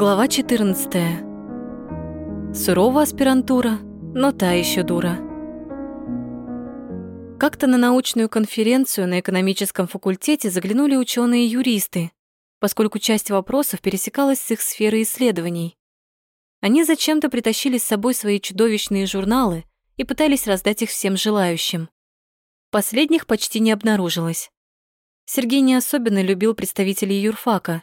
Глава 14. Сурова аспирантура, но та еще дура. Как-то на научную конференцию на экономическом факультете заглянули ученые-юристы, поскольку часть вопросов пересекалась с их сферой исследований. Они зачем-то притащили с собой свои чудовищные журналы и пытались раздать их всем желающим. Последних почти не обнаружилось. Сергей не особенно любил представителей юрфака,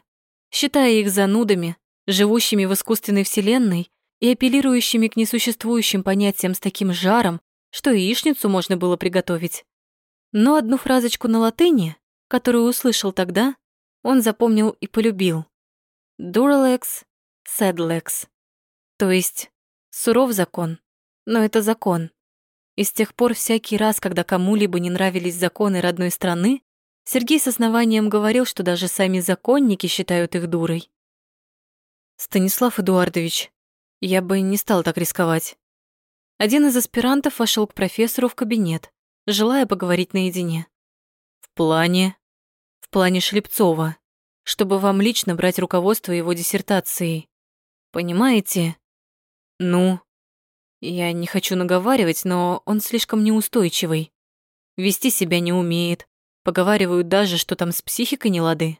считая их занудами, живущими в искусственной вселенной и апеллирующими к несуществующим понятиям с таким жаром, что яичницу можно было приготовить. Но одну фразочку на латыни, которую услышал тогда, он запомнил и полюбил. Duralex, sedlex. То есть суров закон, но это закон. И с тех пор всякий раз, когда кому-либо не нравились законы родной страны, Сергей с основанием говорил, что даже сами законники считают их дурой. «Станислав Эдуардович, я бы не стал так рисковать». Один из аспирантов вошел к профессору в кабинет, желая поговорить наедине. «В плане?» «В плане Шлепцова, чтобы вам лично брать руководство его диссертацией. Понимаете?» «Ну?» «Я не хочу наговаривать, но он слишком неустойчивый. Вести себя не умеет. Поговаривают даже, что там с психикой не лады».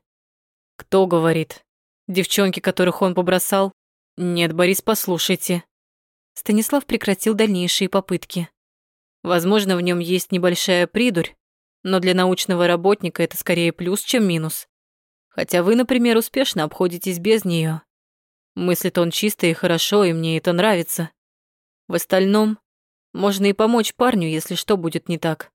«Кто говорит?» Девчонки, которых он побросал? Нет, Борис, послушайте. Станислав прекратил дальнейшие попытки. Возможно, в нем есть небольшая придурь, но для научного работника это скорее плюс, чем минус. Хотя вы, например, успешно обходитесь без нее. Мыслит он чисто и хорошо, и мне это нравится. В остальном, можно и помочь парню, если что будет не так.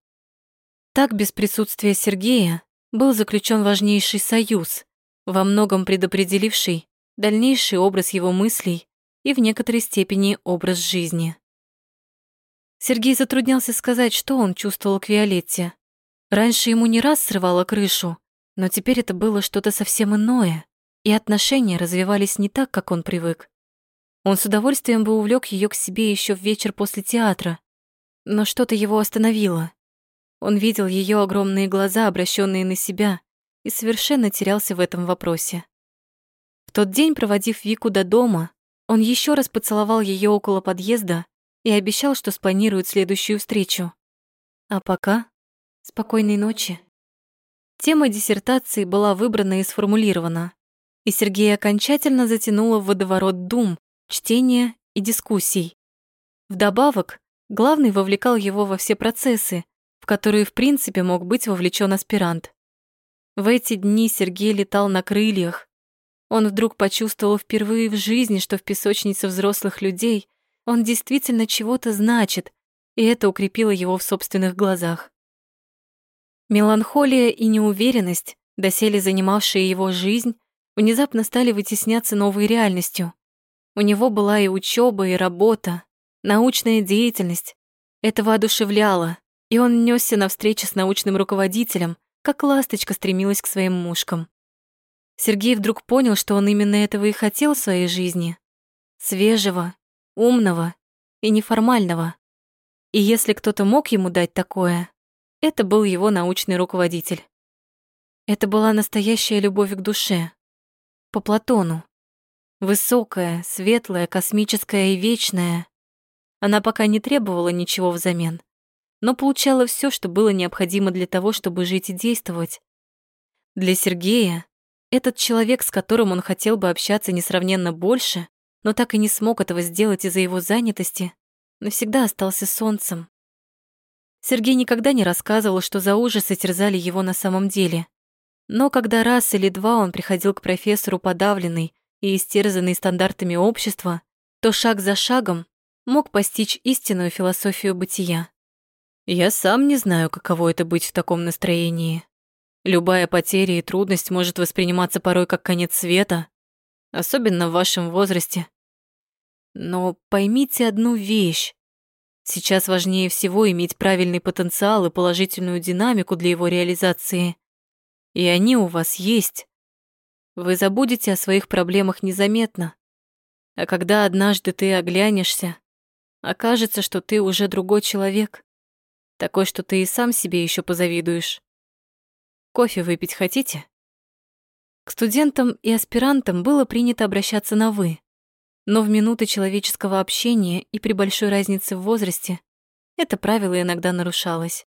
Так, без присутствия Сергея, был заключен важнейший союз, во многом предопределивший дальнейший образ его мыслей и в некоторой степени образ жизни. Сергей затруднялся сказать, что он чувствовал к Виолетте. Раньше ему не раз срывало крышу, но теперь это было что-то совсем иное, и отношения развивались не так, как он привык. Он с удовольствием бы увлек ее к себе еще в вечер после театра, но что-то его остановило. Он видел ее огромные глаза, обращенные на себя, и совершенно терялся в этом вопросе. В тот день, проводив Вику до дома, он еще раз поцеловал ее около подъезда и обещал, что спланирует следующую встречу. А пока спокойной ночи. Тема диссертации была выбрана и сформулирована, и Сергей окончательно затянула в водоворот дум, чтения и дискуссий. Вдобавок, главный вовлекал его во все процессы, в которые в принципе мог быть вовлечен аспирант. В эти дни Сергей летал на крыльях. Он вдруг почувствовал впервые в жизни, что в песочнице взрослых людей он действительно чего-то значит, и это укрепило его в собственных глазах. Меланхолия и неуверенность, доселе занимавшие его жизнь, внезапно стали вытесняться новой реальностью. У него была и учеба, и работа, научная деятельность. Это воодушевляло, и он несся на встречи с научным руководителем, как ласточка стремилась к своим мушкам. Сергей вдруг понял, что он именно этого и хотел в своей жизни. Свежего, умного и неформального. И если кто-то мог ему дать такое, это был его научный руководитель. Это была настоящая любовь к душе. По Платону. Высокая, светлая, космическая и вечная. Она пока не требовала ничего взамен но получала все, что было необходимо для того, чтобы жить и действовать. Для Сергея этот человек, с которым он хотел бы общаться несравненно больше, но так и не смог этого сделать из-за его занятости, навсегда остался солнцем. Сергей никогда не рассказывал, что за ужасы терзали его на самом деле. Но когда раз или два он приходил к профессору подавленный и истерзанный стандартами общества, то шаг за шагом мог постичь истинную философию бытия. Я сам не знаю, каково это быть в таком настроении. Любая потеря и трудность может восприниматься порой как конец света, особенно в вашем возрасте. Но поймите одну вещь. Сейчас важнее всего иметь правильный потенциал и положительную динамику для его реализации. И они у вас есть. Вы забудете о своих проблемах незаметно. А когда однажды ты оглянешься, окажется, что ты уже другой человек. Такой, что ты и сам себе еще позавидуешь. Кофе выпить хотите? К студентам и аспирантам было принято обращаться на «вы». Но в минуты человеческого общения и при большой разнице в возрасте это правило иногда нарушалось.